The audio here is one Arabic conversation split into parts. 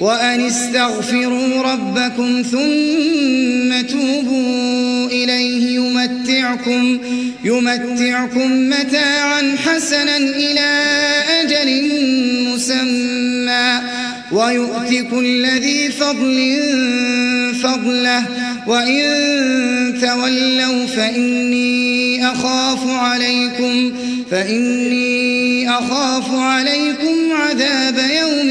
وأن استغفروا ربكم ثم توبوا إليه يمتعكم يمتعكم متاعا حسنا إلى أجل مسمى ويؤتي كل ذي فضل فضله وإن تولوا فإني أخاف عليكم فإني أخاف عليكم عذاب يوم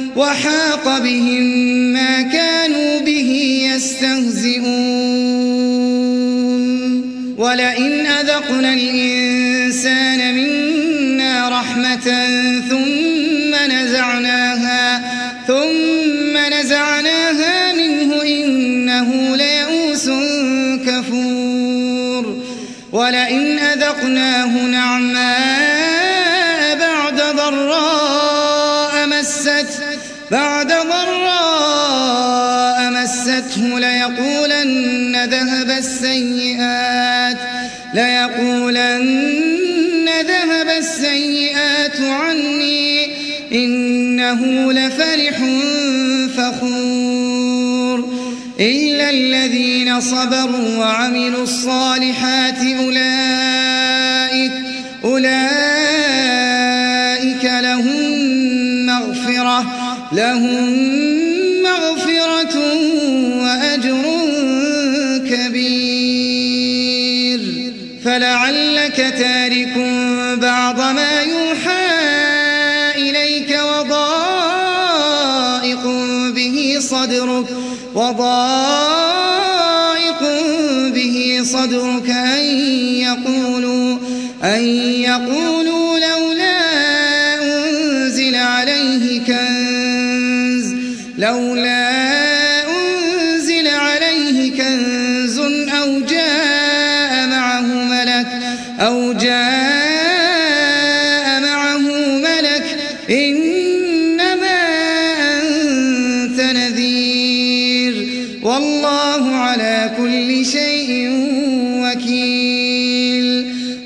وحاق بهم ما كانوا به يستهزئون. ولئن أذقنا الإنسان منا رحمة ثم نزعناها ثم نزعناها منه إنه ليئوس كفور. ولئن أذقناه نعماء السيئات عني إنه لفرح فخور. إلا الذين صبروا وعملوا الصالحات أولئك أولئك لهم مغفرة لهم صدرك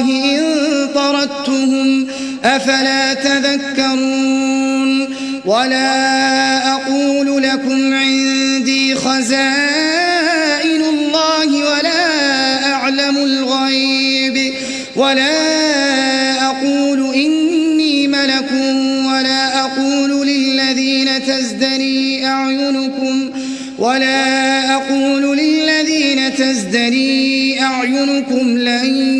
الله إن طردتهم أفلا تذكرون ولا أقول لكم عندي خزائن الله ولا أعلم الغيب ولا أقول إني ملك ولا أقول للذين تزدري أعينكم ولا أقول للذين تزدري أعينكم لن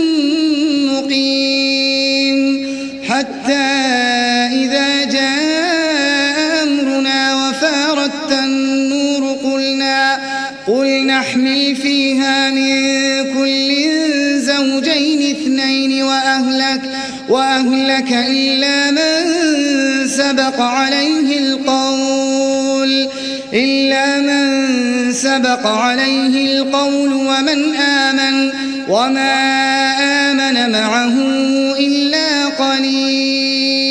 نحمل فيها من كل زوجين اثنين وأهلك وأهلك إلا من سبق عليه القول إلا من سبق عليه القول ومن آمن وما آمن معه إلا قليل.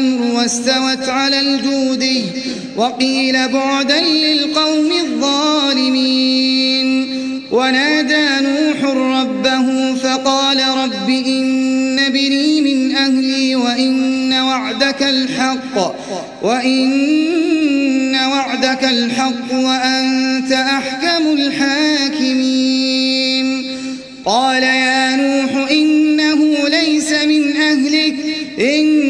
الأمر واستوت على الجود وقيل بعدا للقوم الظالمين. ونادى نوح ربه فقال رب إن بني من أهلي وإن وعدك الحق وإن وعدك الحق وأنت أحكم الحاكمين. قال يا نوح إنه ليس من أهلك عمل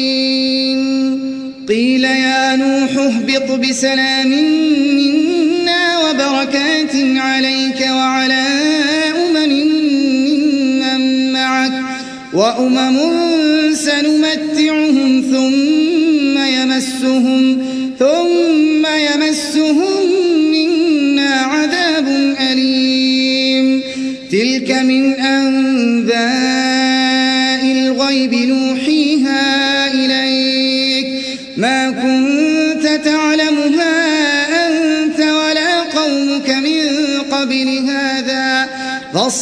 نوح اهبط بسلام منا وبركات عليك وعلى أمم ممن معك وأمم سنمتعهم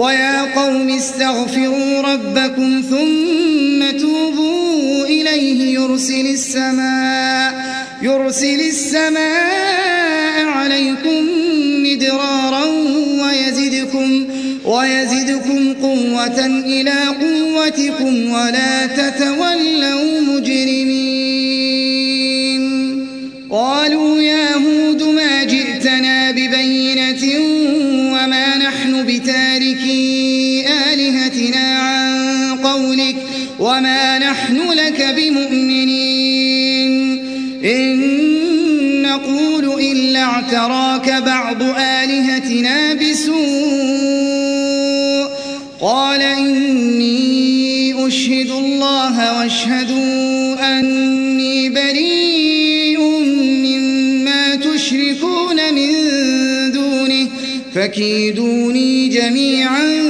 ويا قوم استغفروا ربكم ثم توبوا إليه يرسل السماء يرسل السماء عليكم مدرارا ويزدكم ويزدكم قوة إلى قوتكم ولا تتولوا مجرمين. قالوا يا هود وما نحن لك بمؤمنين إن نقول إلا اعتراك بعض آلهتنا بسوء قال إني أشهد الله واشهدوا أني بريء مما تشركون من دونه فكيدوني جميعا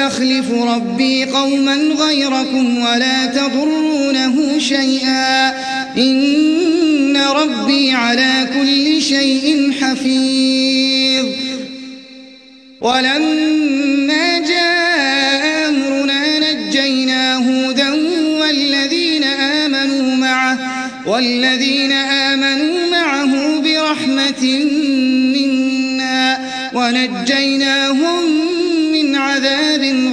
ويستخلف ربي قوما غيركم ولا تضرونه شيئا. إن ربي على كل شيء حفيظ. ولما جاء أمرنا نجينا هودا والذين آمنوا معه والذين آمنوا معه برحمة منا. ونجيناهم من عذاب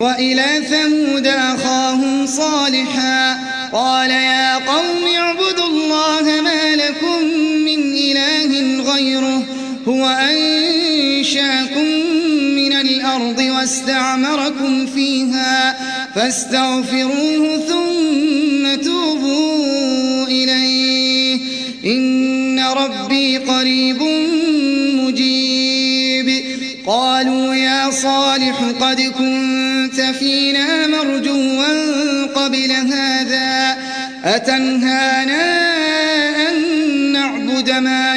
وإلى ثمود أخاهم صالحا. قال يا قوم اعبدوا الله ما لكم من إله غيره هو أنشأكم من الأرض واستعمركم فيها فاستغفروه ثم توبوا إليه. إن ربي قريب صالح قد كنت فينا مرجوا قبل هذا أتنهانا أن نعبد ما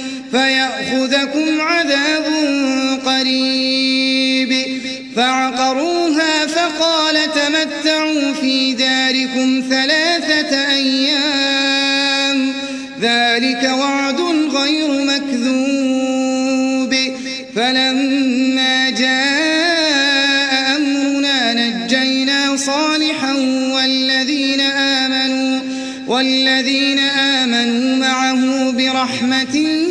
عذاب قريب. فعقروها فقال تمتعوا في داركم ثلاثة أيام. ذلك وعد غير مكذوب. فلما جاء أمرنا نجينا صالحا والذين آمنوا والذين آمنوا معه برحمة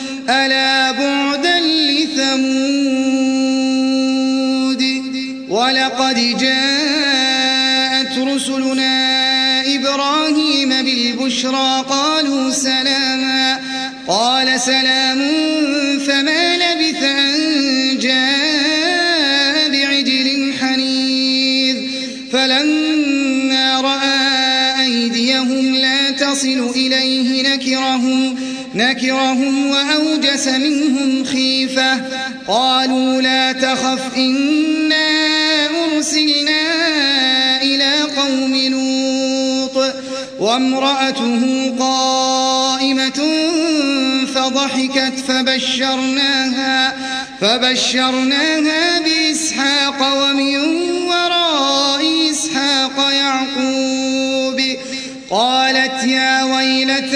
ألا بعدا لثمود؟ ولقد جاءت رسلنا إبراهيم بالبشرى قالوا سلاما. قال سلام فما لبث أن جاء بعجل حنيذ. فلما رأى أيديهم لا تصل إليه نكرهم. نكرهم وأوجس منهم خيفة. قالوا لا تخف إنا أرسلنا إلى قوم لوط. وامرأته قائمة فضحكت فبشرناها فبشرناها بإسحاق ومن وراء إسحاق يعقوب. قالت يا أألد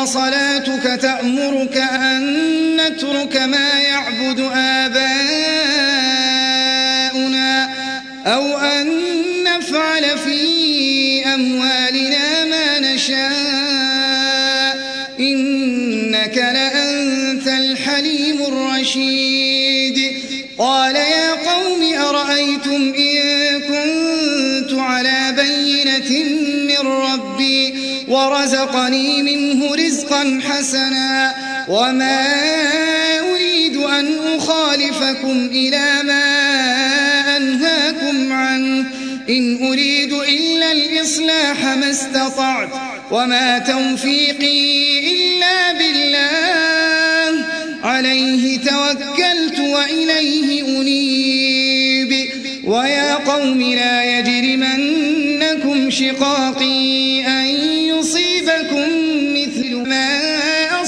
شعيب أصلاتك تأمرك أن نترك ما يعبد آباؤنا أو أن نفعل في أموالنا ما نشاء. إنك لأنت الحليم الرشيد. قال يا قوم أرأيتم إن كنت على بينة من ربي ورزقني منه رزقا حسنا وما أريد أن أخالفكم إلى ما أنهاكم عنه. إن أريد إلا الإصلاح ما استطعت وما توفيقي إلا بالله. عليه توكلت وإليه أنيب. ويا قوم لا يجرمنكم شقاقي.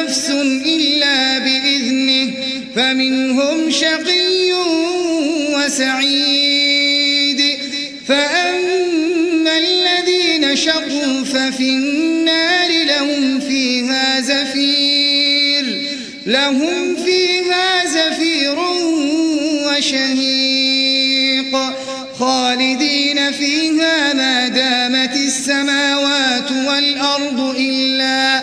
نفس إلا بإذنه فمنهم شقي وسعيد. فأما الذين شقوا ففي النار لهم فيها زفير لهم فيها زفير وشهيق. خالدين فيها ما دامت السماوات والأرض إلا,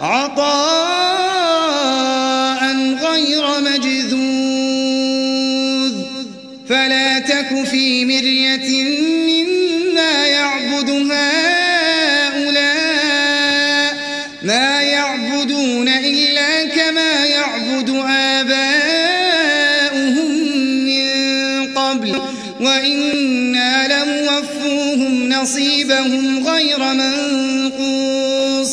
عطاء غير مجذوذ. فلا تك في مرية مما يعبد هؤلاء ما يعبدون إلا كما يعبد آباؤهم من قبل. وإنا لموفوهم نصيبهم غير منقوص.